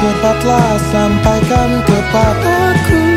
cepatlah sampaikan kepadaku.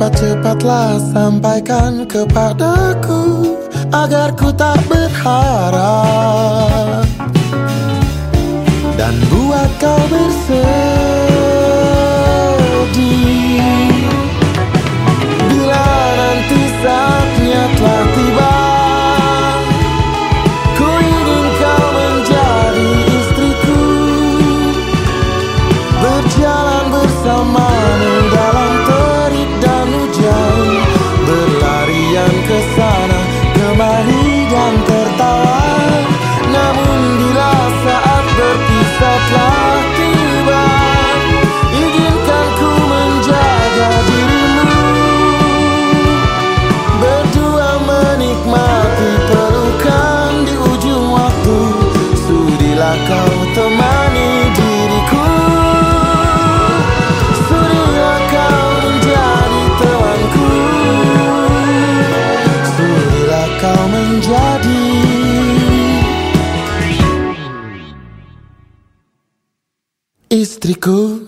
Cepat-cepatlah sampaikan kepadaku Agar ku tak berharap. Dan buat kau bersedih masa telah tiba. Izinkan ku menjaga dirimu. Berdua menikmati pelukan di ujung waktu. Sudilah kau teman Hístrico.